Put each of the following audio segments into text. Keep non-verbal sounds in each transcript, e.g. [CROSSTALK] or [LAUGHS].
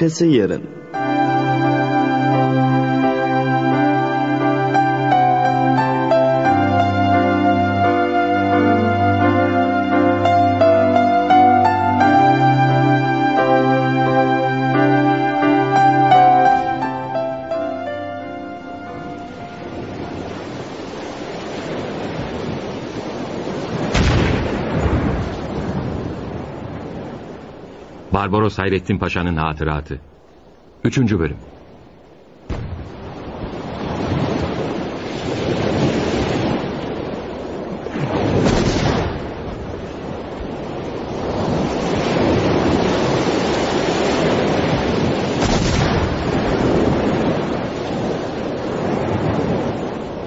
Arkası yarın. Barbaros Hayrettin Paşa'nın hatıratı. Üçüncü bölüm.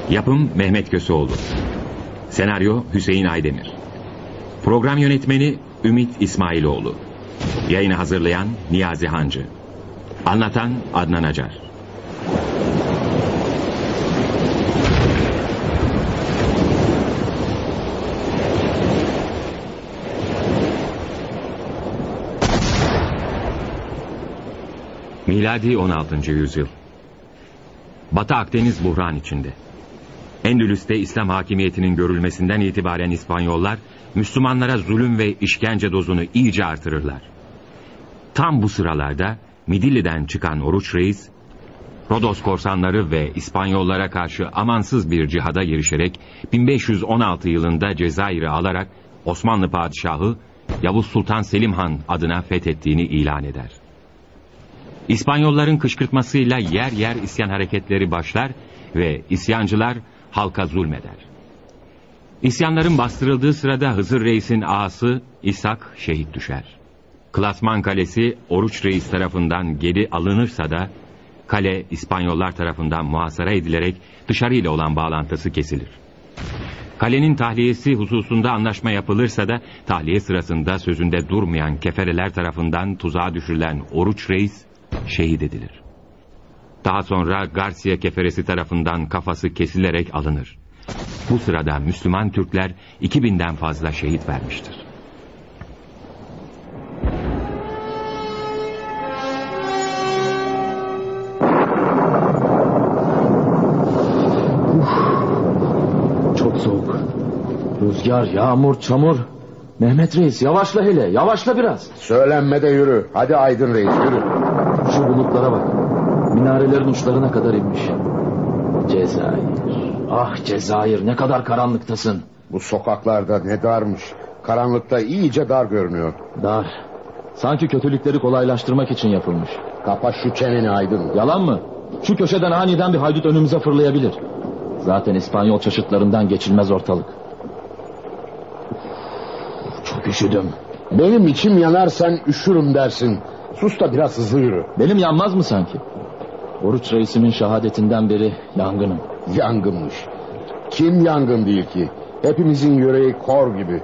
Yapım Mehmet Köseoğlu. Senaryo Hüseyin Aydemir. Program yönetmeni Ümit İsmailoğlu. Yayını hazırlayan Niyazi Hancı. Anlatan Adnan Acar. Miladi 16. yüzyıl. Batı Akdeniz buhran içinde. Endülüs'te İslam hakimiyetinin görülmesinden itibaren İspanyollar Müslümanlara zulüm ve işkence dozunu iyice artırırlar. Tam bu sıralarda Midilli'den çıkan Oruç Reis, Rodos korsanları ve İspanyollara karşı amansız bir cihada girişerek 1516 yılında Cezayir'i alarak Osmanlı padişahı Yavuz Sultan Selim Han adına fethettiğini ilan eder. İspanyolların kışkırtmasıyla yer yer isyan hareketleri başlar ve isyancılar halka zulmeder. İsyanların bastırıldığı sırada Hızır Reis'in ağası İshak şehit düşer. Klasman Kalesi Oruç Reis tarafından geri alınırsa da kale İspanyollar tarafından muhasara edilerek dışarıyla olan bağlantısı kesilir. Kalenin tahliyesi hususunda anlaşma yapılırsa da tahliye sırasında sözünde durmayan kefereler tarafından tuzağa düşürülen Oruç Reis şehit edilir. Daha sonra Garcia keferesi tarafından kafası kesilerek alınır. Bu sırada Müslüman Türkler 2000'den fazla şehit vermiştir. Çok soğuk. Rüzgar, yağmur, çamur. Mehmet Reis yavaşla hele, yavaşla biraz. Söylenme de yürü. Hadi Aydın Reis yürü. Şu bulutlara bak. Minarelerin uçlarına kadar inmiş. Cezayir. Ah Cezayir ne kadar karanlıktasın. Bu sokaklarda ne darmış. Karanlıkta iyice dar görünüyor. Dar. Sanki kötülükleri kolaylaştırmak için yapılmış. Kapa şu çeneni Aydın. Yalan mı? Şu köşeden aniden bir haydut önümüze fırlayabilir. Zaten İspanyol çeşitlarından geçilmez ortalık. Üşüdüm. Benim içim yanar sen üşürüm dersin. Sus da biraz hızlı yürü. Benim yanmaz mı sanki? Oruç reisimin şehadetinden beri yangınım. Yangınmış. Kim yangın değil ki? Hepimizin yüreği kor gibi.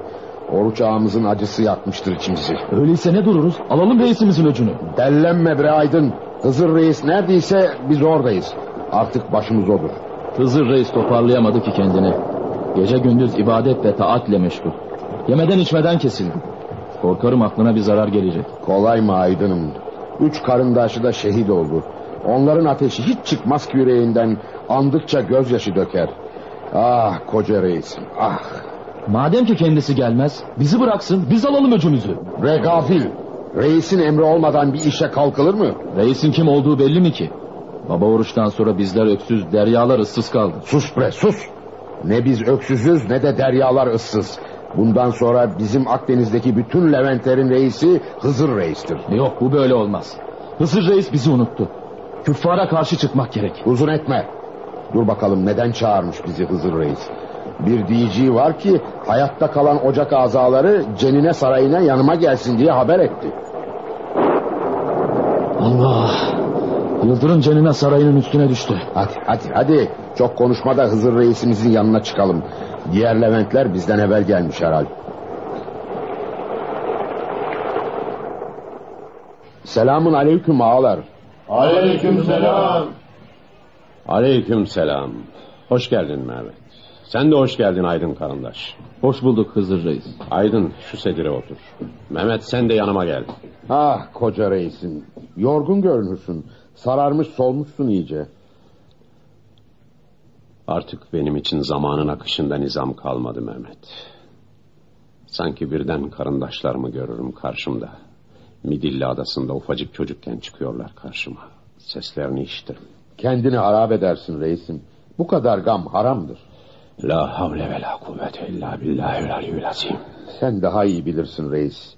Oruç ağamızın acısı yakmıştır içimizi. Öyleyse ne dururuz? Alalım reisimizin öcünü. Dellenme bre Aydın. Hızır Reis neredeyse biz oradayız. Artık başımız odur. Hızır reis toparlayamadı ki kendini. Gece gündüz ibadet ve taatle meşgul. Yemeden içmeden kesildi. Korkarım aklına bir zarar gelecek. Kolay mı Aydın'ım? Üç karındaşı da şehit oldu. Onların ateşi hiç çıkmaz ki yüreğinden. Andıkça gözyaşı döker. Ah koca reisim ah. Madem ki kendisi gelmez, bizi bıraksın, biz alalım öcümüzü. Regafil. Reisin emri olmadan bir işe kalkılır mı? Reisin kim olduğu belli mi ki? Baba oruçtan sonra bizler öksüz, deryalar ıssız kaldı. Sus bre sus. Ne biz öksüzüz ne de deryalar ıssız. Bundan sonra bizim Akdeniz'deki bütün Leventlerin reisi Hızır Reis'tir. Yok bu böyle olmaz. Hızır reis bizi unuttu. Küffara karşı çıkmak gerek. Uzun etme. Dur bakalım neden çağırmış bizi Hızır Reis. Bir diyeceği var ki hayatta kalan ocak azaları Cenine Sarayı'na yanıma gelsin diye haber etti. Allah! Yıldırım Cenine Sarayı'nın üstüne düştü. Hadi hadi hadi. Çok konuşma da Hızır Reisimizin yanına çıkalım. Diğer Leventler bizden evvel gelmiş herhal. Selamun aleyküm ağalar. Aleykümselam. Aleykümselam. Hoş geldin Mehmet. Sen de hoş geldin Aydın Karındaş. Hoş bulduk Hızır Reis. Aydın şu sedire otur. Mehmet sen de yanıma gel. Ah koca reisim. Yorgun görünürsün. Sararmış solmuşsun iyice. Artık benim için zamanın akışında nizam kalmadı Mehmet. Sanki birden karındaşlarımı görürüm karşımda. Midilli adasında ufacık çocukken çıkıyorlar karşıma. Seslerini işitirim. Kendini harap edersin reisim. Bu kadar gam haramdır. La havle ve la kuvvete illa billahil aliyyül azim. Sen daha iyi bilirsin reis.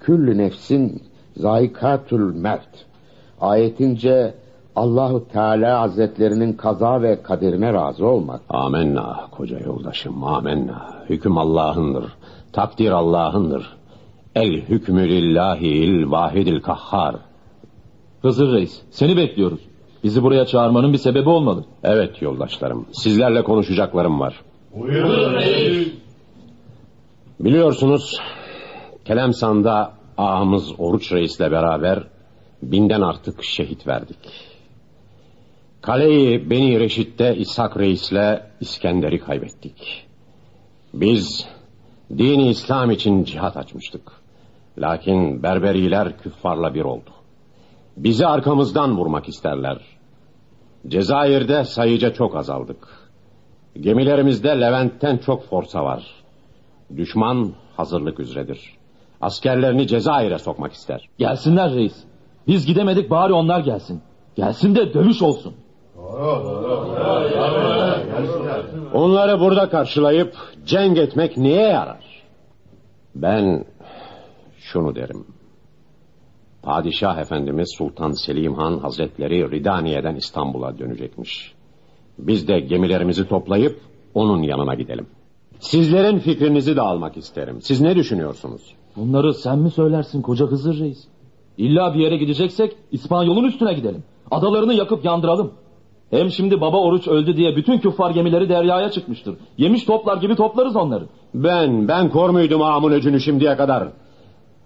Küllü nefsin zayikatül mert. Ayetince Allahu Teala Hazretlerinin kaza ve kaderine razı olmak. Amenna koca yoldaşım amenna. Hüküm Allah'ındır. Takdir Allah'ındır. El hükmü lillahil vahidil kahhar. Hızır Reis, seni bekliyoruz. Bizi buraya çağırmanın bir sebebi olmalı. Evet yoldaşlarım sizlerle konuşacaklarım var. Buyurun reis. Biliyorsunuz Kelemsan'da ağamız Oruç Reis'le beraber binden artık şehit verdik. Kaleyi Beni Reşit'te İshak Reis'le İskender'i kaybettik. Biz dini İslam için cihat açmıştık. Lakin Berberiler küffarla bir oldu. Bizi arkamızdan vurmak isterler. Cezayir'de sayıca çok azaldık. Gemilerimizde Levent'ten çok forsa var. Düşman hazırlık üzeredir. Askerlerini Cezayir'e sokmak ister. Gelsinler reis. Biz gidemedik bari onlar gelsin. Gelsin de dövüş olsun. Onları burada karşılayıp cenk etmek niye yarar? Ben şunu derim. Padişah Efendimiz Sultan Selim Han Hazretleri Ridaniye'den İstanbul'a dönecekmiş. Biz de gemilerimizi toplayıp onun yanına gidelim. Sizlerin fikrinizi de almak isterim. Siz ne düşünüyorsunuz? Bunları sen mi söylersin koca Hızır Reis? İlla bir yere gideceksek İspanyol'un üstüne gidelim. Adalarını yakıp yandıralım. Hem şimdi baba oruç öldü diye bütün küffar gemileri deryaya çıkmıştır. Yemiş toplar gibi toplarız onları. Ben, ben kor muydum ağamın öcünü şimdiye kadar?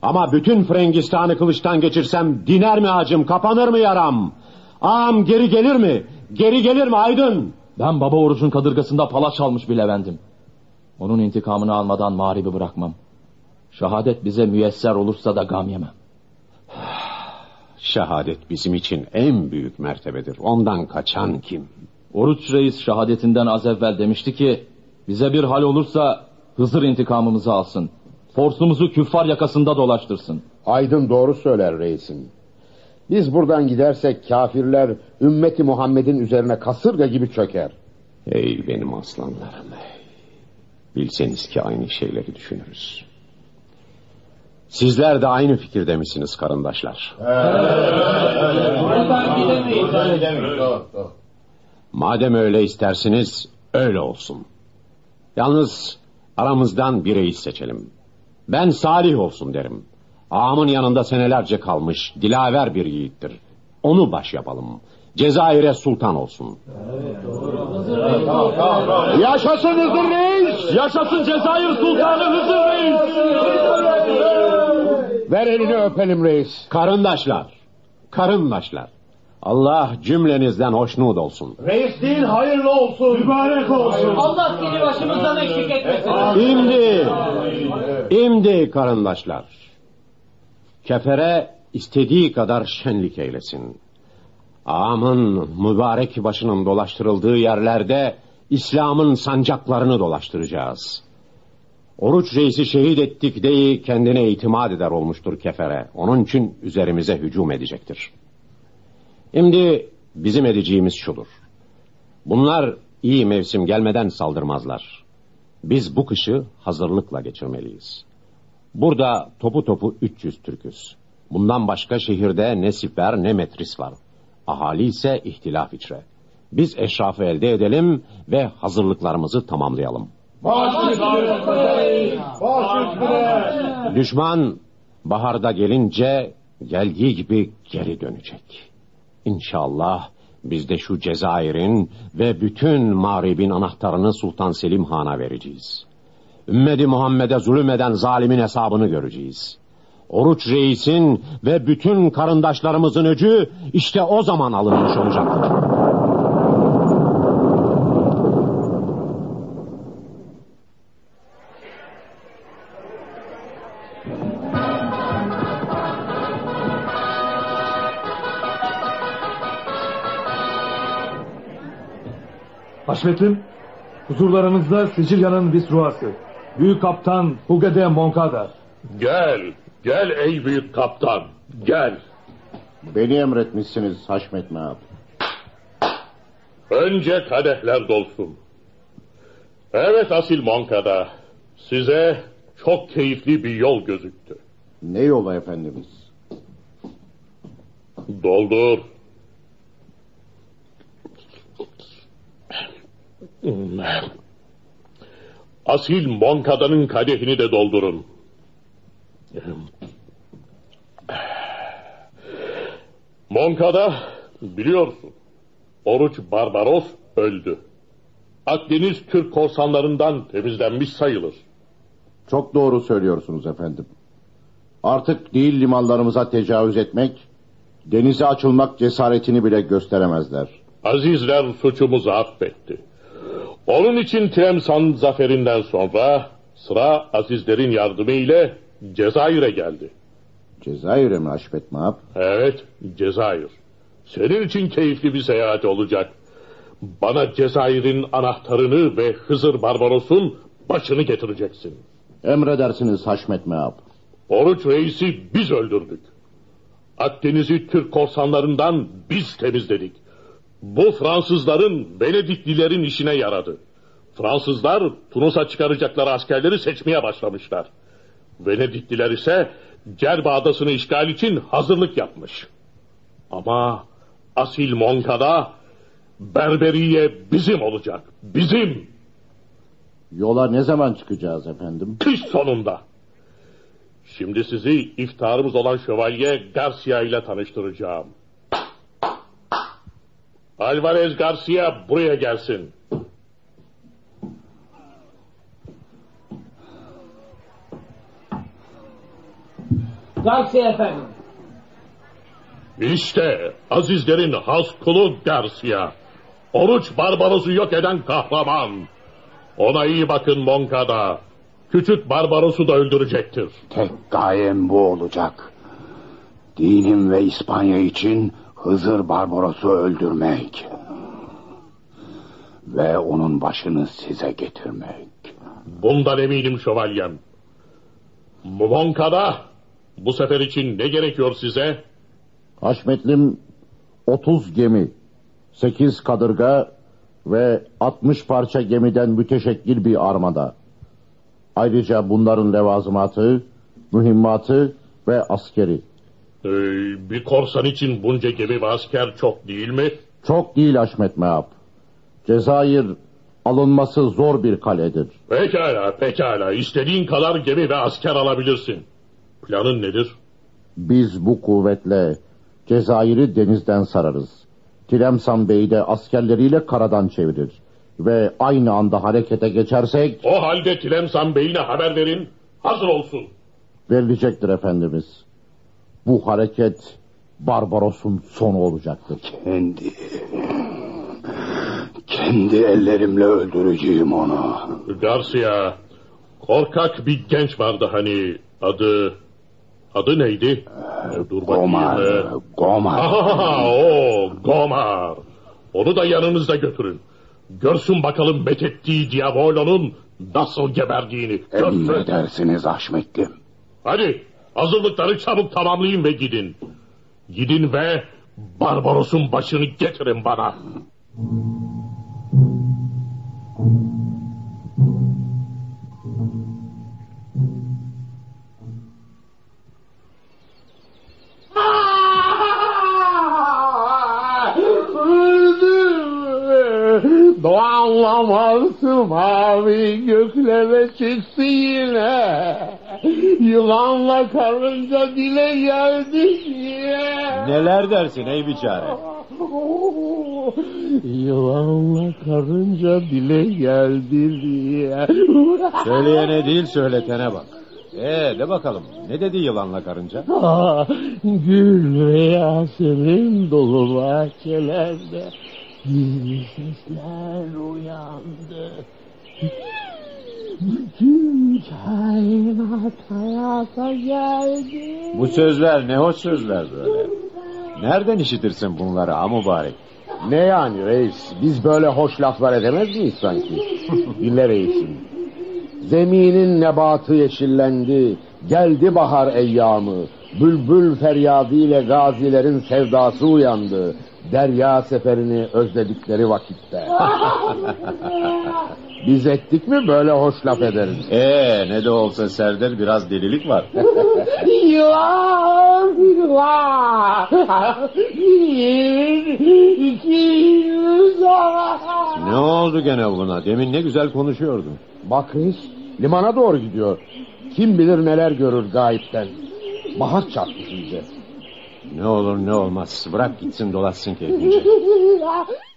Ama bütün Frengistan'ı kılıçtan geçirsem diner mi acım, kapanır mı yaram? Ağam geri gelir mi? Geri gelir mi Aydın? Ben baba orucun kadırgasında palaç çalmış bir Levent'im. Onun intikamını almadan mağribi bırakmam. Şehadet bize müyesser olursa da gam yemem. Şehadet bizim için en büyük mertebedir. Ondan kaçan kim? Oruç reis şehadetinden az evvel demişti ki... ...bize bir hal olursa Hızır intikamımızı alsın. Forsumuzu küffar yakasında dolaştırsın. Aydın doğru söyler reisim. Biz buradan gidersek kafirler ümmeti Muhammed'in üzerine kasırga gibi çöker. Ey benim aslanlarım. Bilseniz ki aynı şeyleri düşünürüz. Sizler de aynı fikirde misiniz karındaşlar? Madem öyle istersiniz öyle olsun. Yalnız aramızdan bir reis seçelim. Ben Salih olsun derim. Ağamın yanında senelerce kalmış dilaver bir yiğittir. Onu baş yapalım. Cezayir'e sultan olsun. Yaşasın Hızır Reis! Yaşasın Cezayir Sultanı Hızır Reis! Ver elini öpelim reis. Karındaşlar, karındaşlar. Allah cümlenizden hoşnut olsun. Reisliğin hayırlı olsun. Mübarek olsun. Allah seni başımızdan eksik etmesin. İmdi, imdi karındaşlar. Kefere istediği kadar şenlik eylesin. Ağamın mübarek başının dolaştırıldığı yerlerde İslam'ın sancaklarını dolaştıracağız. Oruç reisi şehit ettik deyi kendine itimat eder olmuştur kefere. Onun için üzerimize hücum edecektir. Şimdi bizim edeceğimiz şudur. Bunlar iyi mevsim gelmeden saldırmazlar. Biz bu kışı hazırlıkla geçirmeliyiz. Burada topu topu 300 Türküz. Bundan başka şehirde ne siper ne metris var. Ahali ise ihtilaf içre. Biz eşrafı elde edelim ve hazırlıklarımızı tamamlayalım. Düşman baharda gelince geldiği gibi geri dönecek. İnşallah biz de şu Cezayir'in ve bütün mağribin anahtarını Sultan Selim Han'a vereceğiz. Ümmeti Muhammed'e zulüm eden zalimin hesabını göreceğiz. Oruç reisin ve bütün karındaşlarımızın öcü işte o zaman alınmış olacaktır. Haşmetim, huzurlarınızda Sicilya'nın Visruası, Büyük Kaptan Hugo de Moncada. Gel, gel ey büyük kaptan, gel. Beni emretmişsiniz Haşmet Meab. Önce kadehler dolsun. Evet Asil Monkada, size çok keyifli bir yol gözüktü. Ne yola efendimiz? Doldur. Asil Monkada'nın kadehini de doldurun. Monkada biliyorsun. Oruç Barbaros öldü. Akdeniz Türk korsanlarından temizlenmiş sayılır. Çok doğru söylüyorsunuz efendim. Artık değil limanlarımıza tecavüz etmek, denize açılmak cesaretini bile gösteremezler. Azizler suçumuzu affetti. Onun için Tlemsan zaferinden sonra sıra Azizlerin yardımı ile Cezayir'e geldi. Cezayir'e mi Haşmet Meab? Evet, Cezayir. Senin için keyifli bir seyahat olacak. Bana Cezayir'in anahtarını ve Hızır Barbaros'un başını getireceksin. Emredersiniz Haşmet Meab. Oruç reisi biz öldürdük. Akdeniz'i Türk korsanlarından biz temizledik. Bu Fransızların, Venediklilerin işine yaradı. Fransızlar Tunus'a çıkaracakları askerleri seçmeye başlamışlar. Venedikliler ise Cerba adasını işgal için hazırlık yapmış. Ama Asil Monkada Berberiye bizim olacak. Bizim. Yola ne zaman çıkacağız efendim? Kış sonunda. Şimdi sizi iftarımız olan şövalye Garcia ile tanıştıracağım. Alvarez Garcia buraya gelsin. Garcia efendim. İşte Azizlerin has kulu Garcia. Oruç Barbaros'u yok eden kahraman. Ona iyi bakın Moncada. Küçük Barbaros'u da öldürecektir. Tek gayem bu olacak. Dinim ve İspanya için Hızır Barbaros'u öldürmek. Ve onun başını size getirmek. Bundan eminim şövalyem. Moncada bu sefer için ne gerekiyor size? Haşmetlim 30 gemi, 8 kadırga ve 60 parça gemiden müteşekkil bir armada. Ayrıca bunların levazımatı, mühimmatı ve askeri. Ee, bir korsan için bunca gemi ve asker çok değil mi? Çok değil Haşmet Meab. Cezayir alınması zor bir kaledir. Pekala, pekala. İstediğin kadar gemi ve asker alabilirsin. Planın nedir? Biz bu kuvvetle Cezayir'i denizden sararız. Tilemsan Bey de askerleriyle karadan çevirir. Ve aynı anda harekete geçersek O halde Tilemsan Bey'ine haber verin. Hazır olsun. verilecektir efendimiz. Bu hareket Barbaros'un sonu olacaktır. Kendi... Kendi ellerimle öldüreceğim onu. Garcia, korkak bir genç vardı hani. Adı... Adı neydi? Dur. Gomar, Ee, Gomar. Ahaha, o Gomar. Onu da yanınızda götürün. Görsün bakalım methettiği Diavolo'nun nasıl geberdiğini. Görsün. Emredersiniz Haşmetlim. Hadi hazırlıkları çabuk tamamlayın ve gidin. Gidin ve Barbaros'un başını getirin bana. Doğanlaması mavi göklere çıktı yine. Yılanla karınca dile geldi diye. Neler dersin ey biçare? Yılanla karınca dile geldi diye. Söyleyene değil söyletene bak. Ee de bakalım ne dedi yılanla karınca? Ah, Gül ve yasemin dolu bahçelerde gizli sesler uyandı. Bütün kainat hayata geldi. Bu sözler ne hoş sözler böyle. Nereden işitirsin bunları ha mübarek? Ne yani reis? Biz böyle hoş laflar edemez miyiz sanki? [LAUGHS] Dinle reisim. Zeminin nebatı yeşillendi. Geldi bahar eyyamı. Bülbül feryadıyla gazilerin sevdası uyandı. Derya seferini özledikleri vakitte. [LAUGHS] [LAUGHS] Biz ettik mi böyle hoş laf ederiz. Ee ne de olsa Serdar biraz delilik var. [LAUGHS] Yılan, yılan. Bir, iki, yüz. ne oldu gene buna? Demin ne güzel konuşuyordun. Bak reis limana doğru gidiyor. Kim bilir neler görür gayipten. Bahar çarpmış iyice. Ne olur ne olmaz. Bırak gitsin dolaşsın keyfince. [LAUGHS]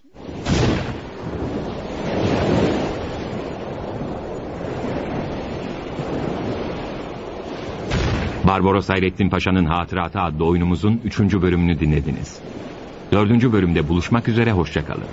Barbaros Hayrettin Paşa'nın Hatıratı adlı oyunumuzun 3. bölümünü dinlediniz. 4. bölümde buluşmak üzere hoşçakalın.